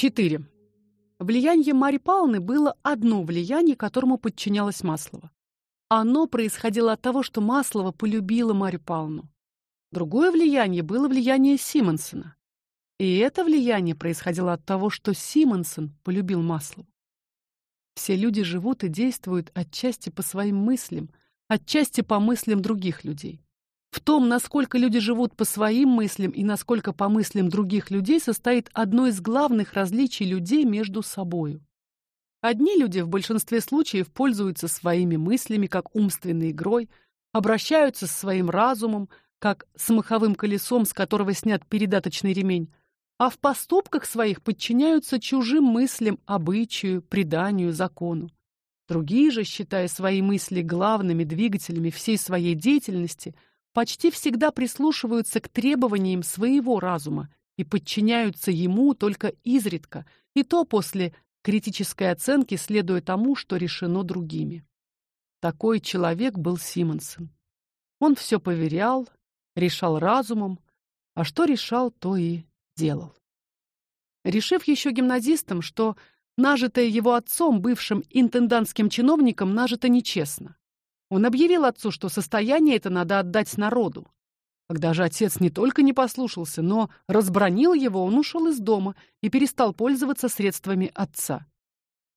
4. Влияние Марьи Павловны было одно влияние, которому подчинялось Маслова. Оно происходило от того, что Маслова полюбила Марью Павловну. Другое влияние было влияние Симонсона. И это влияние происходило от того, что Симонсон полюбил Маслову. Все люди живут и действуют отчасти по своим мыслям, отчасти по мыслям других людей. В том, насколько люди живут по своим мыслям и насколько по мыслям других людей, состоит одно из главных различий людей между собою. Одни люди в большинстве случаев пользуются своими мыслями как умственной игрой, обращаются с своим разумом как с маховым колесом, с которого снят передаточный ремень, а в поступках своих подчиняются чужим мыслям, обычаю, преданию, закону. Другие же, считая свои мысли главными двигателями всей своей деятельности, почти всегда прислушиваются к требованиям своего разума и подчиняются ему только изредка, и то после критической оценки, следуя тому, что решено другими. Такой человек был Симонсон. Он все поверял, решал разумом, а что решал, то и делал. Решив еще гимназистом, что нажитое его отцом, бывшим интендантским чиновником, нажито нечестно, он объявил отцу, что состояние это надо отдать народу. Когда же отец не только не послушался, но разбронил его, он ушел из дома и перестал пользоваться средствами отца.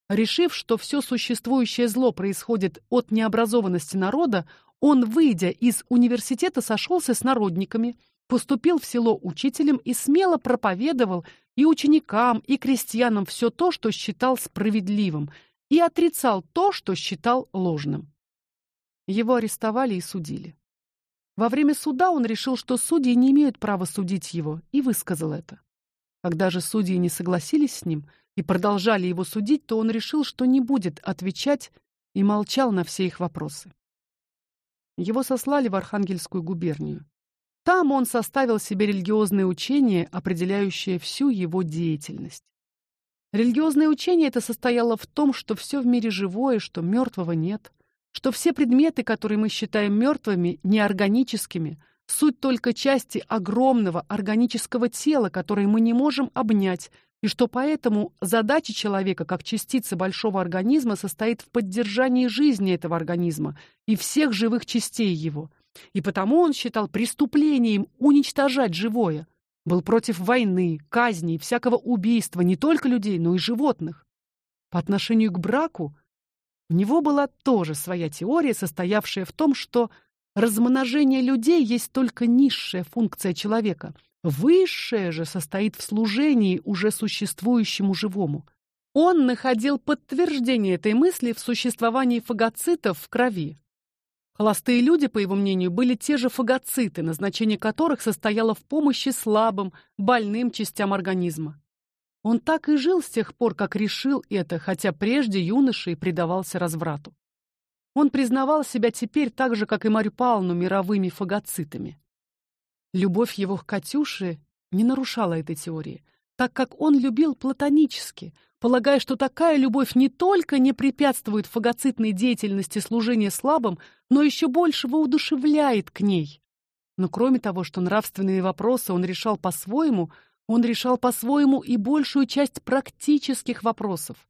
Решив, что все существующее зло происходит от необразованности народа, он, выйдя из университета, сошелся с народниками, поступил в село учителем и смело проповедовал и ученикам, и крестьянам все то, что считал справедливым, и отрицал то, что считал ложным. Его арестовали и судили. Во время суда он решил, что судьи не имеют права судить его, и высказал это. Когда же судьи не согласились с ним и продолжали его судить, то он решил, что не будет отвечать и молчал на все их вопросы. Его сослали в Архангельскую губернию. Там он составил себе религиозное учение, определяющее всю его деятельность. Религиозное учение это состояло в том, что все в мире живое, что мертвого нет, что все предметы, которые мы считаем мертвыми, неорганическими, суть только части огромного органического тела, которое мы не можем обнять, и что поэтому задача человека как частицы большого организма состоит в поддержании жизни этого организма и всех живых частей его. И потому он считал преступлением уничтожать живое, был против войны, казни и всякого убийства не только людей, но и животных. По отношению к браку у него была тоже своя теория, состоявшая в том, что размножение людей есть только низшая функция человека. Высшая же состоит в служении уже существующему живому. Он находил подтверждение этой мысли в существовании фагоцитов в крови. Холостые люди, по его мнению, были те же фагоциты, назначение которых состояло в помощи слабым, больным частям организма. Он так и жил с тех пор, как решил это, хотя прежде юношей предавался разврату. Он признавал себя теперь так же, как и Марью Павловну, мировыми фагоцитами. Любовь его к Катюше не нарушала этой теории, так как он любил платонически, полагая, что такая любовь не только не препятствует фагоцитной деятельности служения слабым, но еще больше воодушевляет к ней. Но кроме того, что нравственные вопросы он решал по-своему, он решал по-своему и большую часть практических вопросов.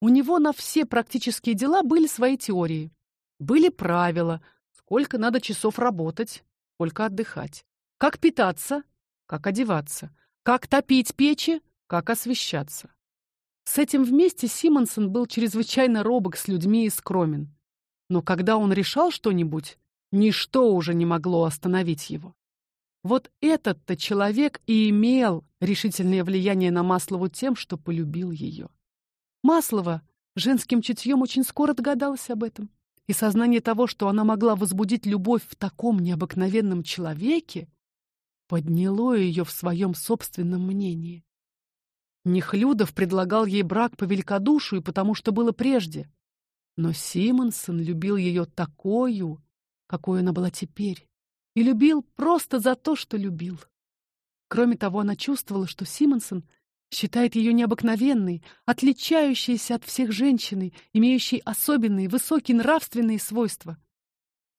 У него на все практические дела были свои теории. Были правила, сколько надо часов работать, сколько отдыхать, как питаться, как одеваться, как топить печи, как освещаться. С этим вместе Симонсон был чрезвычайно робок с людьми и скромен. Но когда он решал что-нибудь, ничто уже не могло остановить его. Вот этот-то человек и имел решительное влияние на Маслову тем, что полюбил ее. Маслова женским чутьем очень скоро догадалась об этом, и сознание того, что она могла возбудить любовь в таком необыкновенном человеке, подняло ее в своем собственном мнении. Нехлюдов предлагал ей брак по великодушию, потому что было прежде, но Симонсон любил ее такую, какой она была теперь, и любил просто за то, что любил. Кроме того, она чувствовала, что Симонсон считает ее необыкновенной, отличающейся от всех женщиной, имеющей особенные высокие нравственные свойства.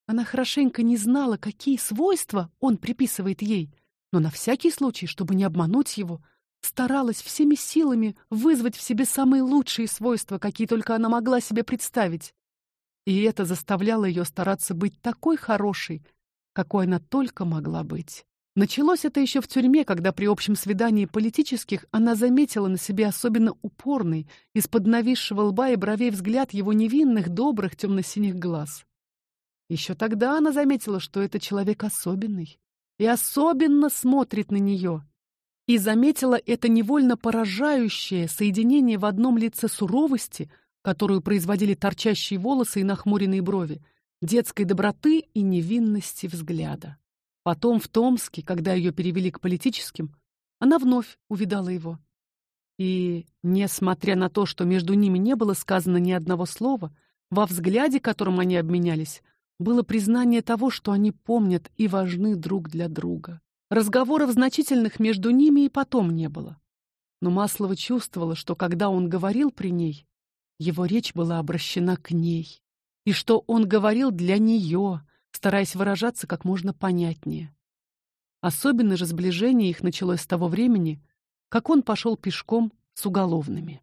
Она хорошенько не знала, какие свойства он приписывает ей, но на всякий случай, чтобы не обмануть его, старалась всеми силами вызвать в себе самые лучшие свойства, какие только она могла себе представить. И это заставляло ее стараться быть такой хорошей, какой она только могла быть. Началось это еще в тюрьме, когда при общем свидании политических она заметила на себе особенно упорный, из-под нависшего лба и бровей взгляд его невинных, добрых темно-синих глаз. Еще тогда она заметила, что это человек особенный и особенно смотрит на нее, и заметила это невольно поражающее соединение в одном лице суровости, которую производили торчащие волосы и нахмуренные брови, детской доброты и невинности взгляда. Потом в Томске, когда ее перевели к политическим, она вновь увидала его. И, несмотря на то, что между ними не было сказано ни одного слова, во взгляде, которым они обменялись, было признание того, что они помнят и важны друг для друга. Разговоров значительных между ними и потом не было. Но Маслова чувствовала, что когда он говорил при ней, его речь была обращена к ней, и что он говорил для нее, стараясь выражаться как можно понятнее. Особенно же сближение их началось с того времени, как он пошел пешком с уголовными.